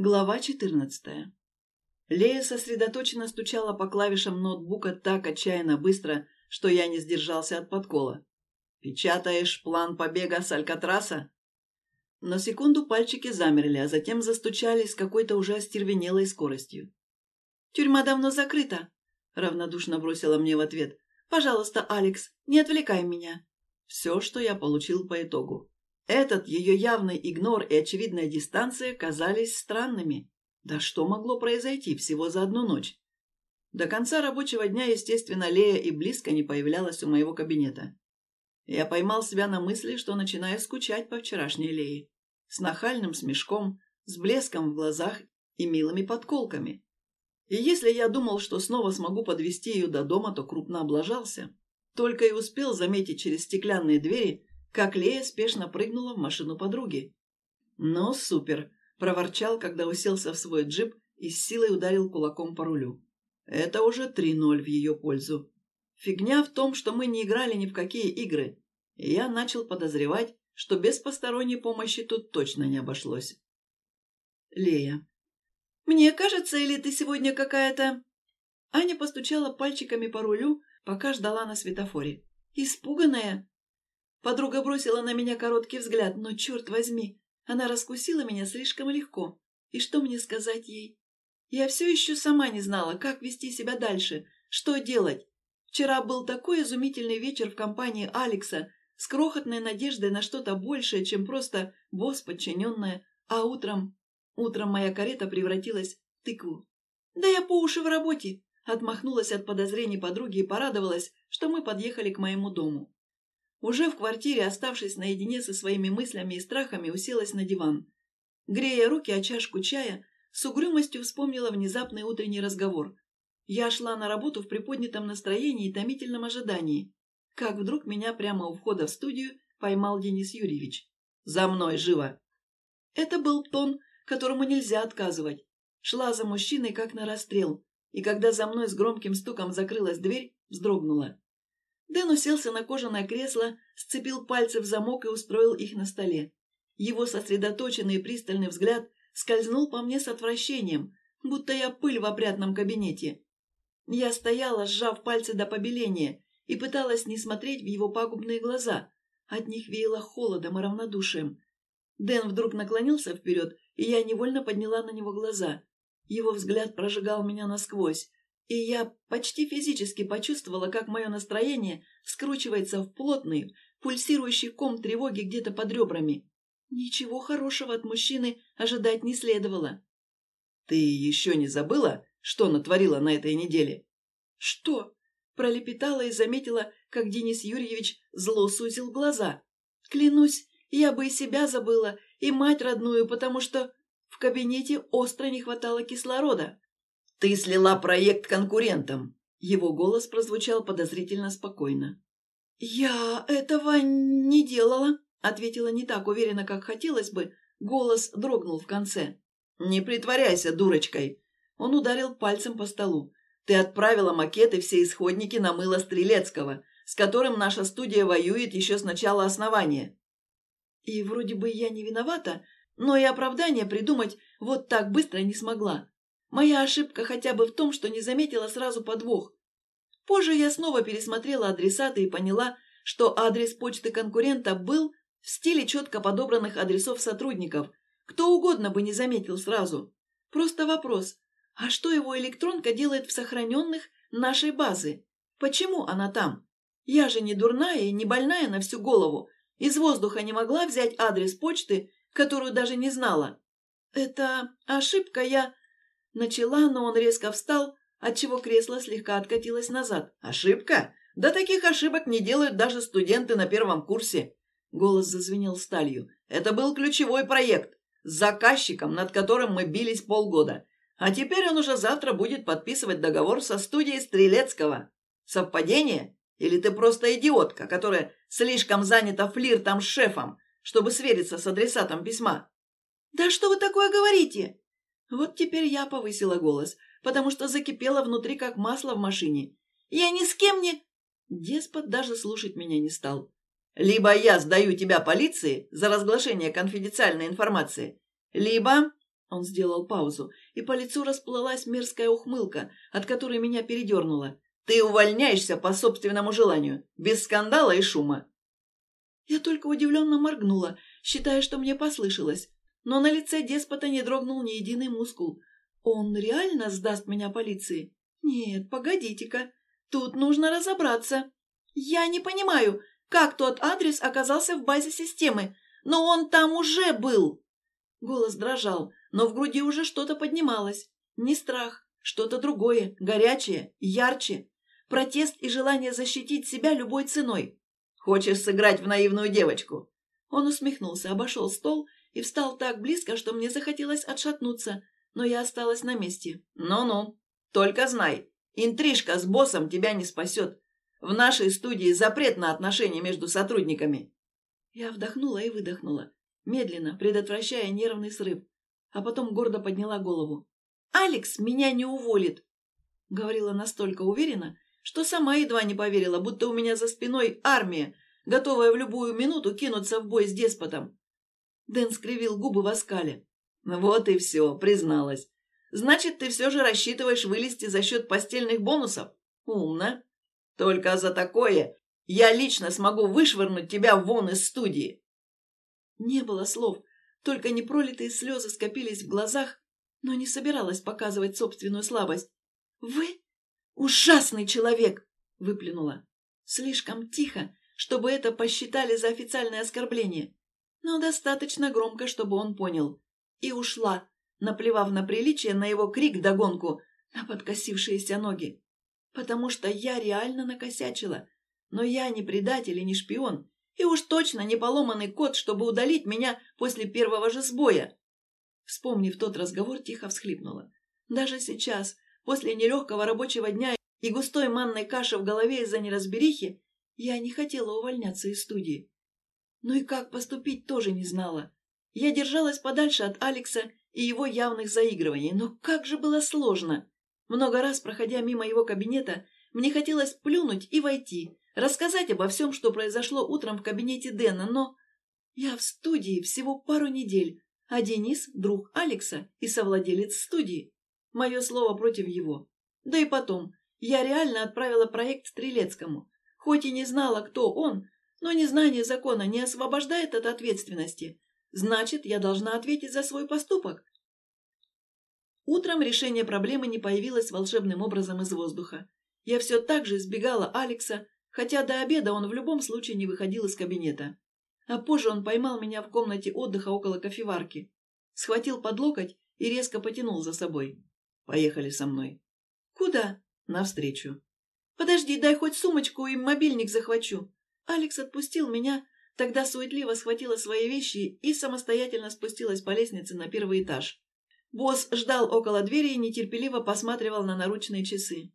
Глава 14. Лея сосредоточенно стучала по клавишам ноутбука так отчаянно быстро, что я не сдержался от подкола. «Печатаешь план побега с Алькатраса?» На секунду пальчики замерли, а затем застучали с какой-то уже остервенелой скоростью. «Тюрьма давно закрыта», — равнодушно бросила мне в ответ. «Пожалуйста, Алекс, не отвлекай меня». Все, что я получил по итогу. Этот ее явный игнор и очевидная дистанция казались странными. Да что могло произойти всего за одну ночь? До конца рабочего дня, естественно, Лея и близко не появлялась у моего кабинета. Я поймал себя на мысли, что начинаю скучать по вчерашней Лее. С нахальным смешком, с блеском в глазах и милыми подколками. И если я думал, что снова смогу подвести ее до дома, то крупно облажался. Только и успел заметить через стеклянные двери, как Лея спешно прыгнула в машину подруги. «Ну, супер!» – проворчал, когда уселся в свой джип и с силой ударил кулаком по рулю. Это уже 3-0 в ее пользу. Фигня в том, что мы не играли ни в какие игры, и я начал подозревать, что без посторонней помощи тут точно не обошлось. Лея. «Мне кажется, или ты сегодня какая-то...» Аня постучала пальчиками по рулю, пока ждала на светофоре. «Испуганная?» Подруга бросила на меня короткий взгляд, но, черт возьми, она раскусила меня слишком легко. И что мне сказать ей? Я все еще сама не знала, как вести себя дальше, что делать. Вчера был такой изумительный вечер в компании Алекса с крохотной надеждой на что-то большее, чем просто босс подчиненная, а утром... Утром моя карета превратилась в тыкву. «Да я по уши в работе!» Отмахнулась от подозрений подруги и порадовалась, что мы подъехали к моему дому. Уже в квартире, оставшись наедине со своими мыслями и страхами, уселась на диван. Грея руки о чашку чая, с угрюмостью вспомнила внезапный утренний разговор. Я шла на работу в приподнятом настроении и томительном ожидании. Как вдруг меня прямо у входа в студию поймал Денис Юрьевич. «За мной, живо!» Это был тон, которому нельзя отказывать. Шла за мужчиной, как на расстрел, и когда за мной с громким стуком закрылась дверь, вздрогнула. Дэн уселся на кожаное кресло, сцепил пальцы в замок и устроил их на столе. Его сосредоточенный и пристальный взгляд скользнул по мне с отвращением, будто я пыль в опрятном кабинете. Я стояла, сжав пальцы до побеления, и пыталась не смотреть в его пагубные глаза. От них веяло холодом и равнодушием. Дэн вдруг наклонился вперед, и я невольно подняла на него глаза. Его взгляд прожигал меня насквозь и я почти физически почувствовала, как мое настроение скручивается в плотный, пульсирующий ком тревоги где-то под ребрами. Ничего хорошего от мужчины ожидать не следовало. «Ты еще не забыла, что натворила на этой неделе?» «Что?» – пролепетала и заметила, как Денис Юрьевич зло сузил глаза. «Клянусь, я бы и себя забыла, и мать родную, потому что в кабинете остро не хватало кислорода». «Ты слила проект конкурентам!» Его голос прозвучал подозрительно спокойно. «Я этого не делала», — ответила не так уверенно, как хотелось бы. Голос дрогнул в конце. «Не притворяйся дурочкой!» Он ударил пальцем по столу. «Ты отправила макеты все исходники на мыло Стрелецкого, с которым наша студия воюет еще с начала основания». И вроде бы я не виновата, но и оправдание придумать вот так быстро не смогла. Моя ошибка хотя бы в том, что не заметила сразу подвох. Позже я снова пересмотрела адресаты и поняла, что адрес почты конкурента был в стиле четко подобранных адресов сотрудников. Кто угодно бы не заметил сразу. Просто вопрос, а что его электронка делает в сохраненных нашей базы? Почему она там? Я же не дурная и не больная на всю голову. Из воздуха не могла взять адрес почты, которую даже не знала. Это ошибка, я... Начала, но он резко встал, отчего кресло слегка откатилось назад. «Ошибка? Да таких ошибок не делают даже студенты на первом курсе!» Голос зазвенел сталью. «Это был ключевой проект с заказчиком, над которым мы бились полгода. А теперь он уже завтра будет подписывать договор со студией Стрелецкого. Совпадение? Или ты просто идиотка, которая слишком занята флиртом с шефом, чтобы свериться с адресатом письма?» «Да что вы такое говорите?» Вот теперь я повысила голос, потому что закипела внутри, как масло в машине. «Я ни с кем не...» Деспот даже слушать меня не стал. «Либо я сдаю тебя полиции за разглашение конфиденциальной информации, либо Он сделал паузу, и по лицу расплылась мерзкая ухмылка, от которой меня передернуло. «Ты увольняешься по собственному желанию, без скандала и шума!» Я только удивленно моргнула, считая, что мне послышалось. Но на лице деспота не дрогнул ни единый мускул. Он реально сдаст меня полиции? Нет, погодите-ка. Тут нужно разобраться. Я не понимаю, как тот адрес оказался в базе системы, но он там уже был. Голос дрожал, но в груди уже что-то поднималось. Не страх, что-то другое, горячее, ярче. Протест и желание защитить себя любой ценой. Хочешь сыграть в наивную девочку?» Он усмехнулся, обошел стол и встал так близко, что мне захотелось отшатнуться, но я осталась на месте. «Ну-ну, только знай, интрижка с боссом тебя не спасет. В нашей студии запрет на отношения между сотрудниками». Я вдохнула и выдохнула, медленно, предотвращая нервный срыв, а потом гордо подняла голову. «Алекс меня не уволит!» Говорила настолько уверенно, что сама едва не поверила, будто у меня за спиной армия, готовая в любую минуту кинуться в бой с деспотом. Дэн скривил губы в оскале. «Вот и все, призналась. Значит, ты все же рассчитываешь вылезти за счет постельных бонусов? Умно. Только за такое я лично смогу вышвырнуть тебя вон из студии». Не было слов, только непролитые слезы скопились в глазах, но не собиралась показывать собственную слабость. «Вы ужасный человек!» — выплюнула. Слишком тихо, чтобы это посчитали за официальное оскорбление, но достаточно громко, чтобы он понял. И ушла, наплевав на приличие, на его крик догонку, на подкосившиеся ноги. Потому что я реально накосячила. Но я не предатель и не шпион, и уж точно не поломанный кот, чтобы удалить меня после первого же сбоя. Вспомнив тот разговор, тихо всхлипнула. Даже сейчас, после нелегкого рабочего дня и густой манной каши в голове из-за неразберихи, я не хотела увольняться из студии. Ну и как поступить, тоже не знала. Я держалась подальше от Алекса и его явных заигрываний, но как же было сложно. Много раз, проходя мимо его кабинета, мне хотелось плюнуть и войти, рассказать обо всем, что произошло утром в кабинете Дэна, но... Я в студии всего пару недель, а Денис – друг Алекса и совладелец студии. Мое слово против его. Да и потом, я реально отправила проект Стрелецкому. Хоть и не знала, кто он, но незнание закона не освобождает от ответственности. Значит, я должна ответить за свой поступок. Утром решение проблемы не появилось волшебным образом из воздуха. Я все так же избегала Алекса, хотя до обеда он в любом случае не выходил из кабинета. А позже он поймал меня в комнате отдыха около кофеварки, схватил под локоть и резко потянул за собой. «Поехали со мной». «Куда?» «Навстречу». «Подожди, дай хоть сумочку и мобильник захвачу». Алекс отпустил меня, тогда суетливо схватила свои вещи и самостоятельно спустилась по лестнице на первый этаж. Босс ждал около двери и нетерпеливо посматривал на наручные часы.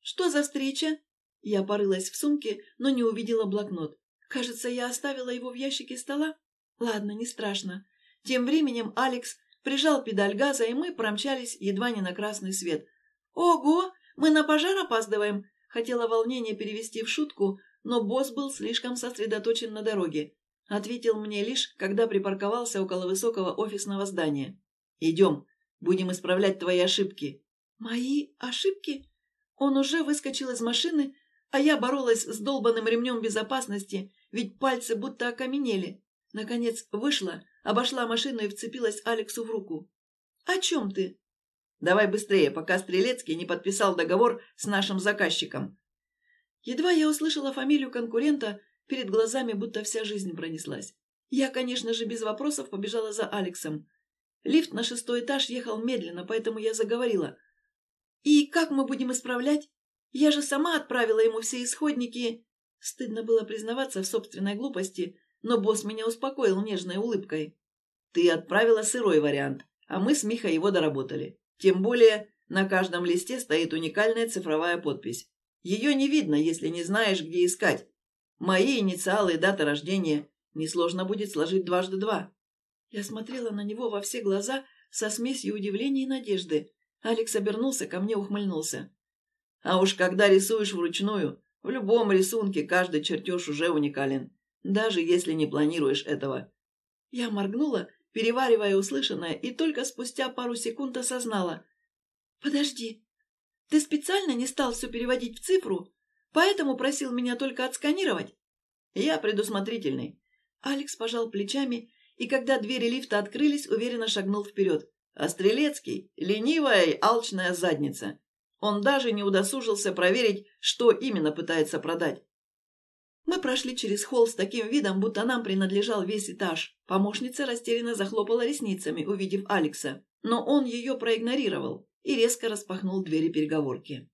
«Что за встреча?» Я порылась в сумке, но не увидела блокнот. Кажется, я оставила его в ящике стола. Ладно, не страшно. Тем временем Алекс прижал педаль газа, и мы промчались едва не на красный свет. «Ого! Мы на пожар опаздываем!» Хотела волнение перевести в шутку, но босс был слишком сосредоточен на дороге. Ответил мне лишь, когда припарковался около высокого офисного здания. «Идем, будем исправлять твои ошибки». «Мои ошибки?» Он уже выскочил из машины, а я боролась с долбанным ремнем безопасности, ведь пальцы будто окаменели. Наконец вышла, обошла машину и вцепилась Алексу в руку. «О чем ты?» «Давай быстрее, пока Стрелецкий не подписал договор с нашим заказчиком. Едва я услышала фамилию конкурента, перед глазами будто вся жизнь пронеслась. Я, конечно же, без вопросов побежала за Алексом. Лифт на шестой этаж ехал медленно, поэтому я заговорила. «И как мы будем исправлять? Я же сама отправила ему все исходники...» Стыдно было признаваться в собственной глупости, но босс меня успокоил нежной улыбкой. «Ты отправила сырой вариант, а мы с Михой его доработали. Тем более на каждом листе стоит уникальная цифровая подпись. Ее не видно, если не знаешь, где искать. Мои инициалы и дата рождения. Несложно будет сложить дважды два. Я смотрела на него во все глаза со смесью удивления и надежды. Алекс обернулся, ко мне ухмыльнулся. А уж когда рисуешь вручную, в любом рисунке каждый чертеж уже уникален, даже если не планируешь этого. Я моргнула переваривая услышанное, и только спустя пару секунд осознала. «Подожди, ты специально не стал все переводить в цифру, поэтому просил меня только отсканировать?» «Я предусмотрительный». Алекс пожал плечами и, когда двери лифта открылись, уверенно шагнул вперед. А Стрелецкий — ленивая и алчная задница. Он даже не удосужился проверить, что именно пытается продать. Мы прошли через холл с таким видом, будто нам принадлежал весь этаж. Помощница растерянно захлопала ресницами, увидев Алекса, но он ее проигнорировал и резко распахнул двери переговорки.